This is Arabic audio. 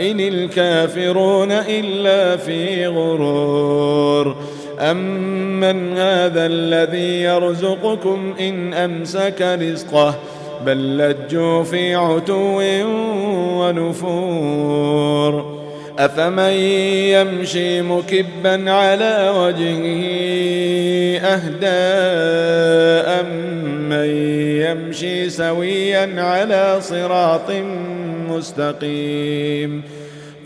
إن الكافرون إلا في غرور. أمن هذا الذي يرزقكم إن أمسك رزقه بل لجوا في عتو ونفور. أفمن يمشي مكبا على وجهه أهداء امن يمشي سويا على صراط مستقيم.